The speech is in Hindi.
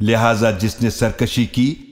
लिहाजा जिसने सरकशी की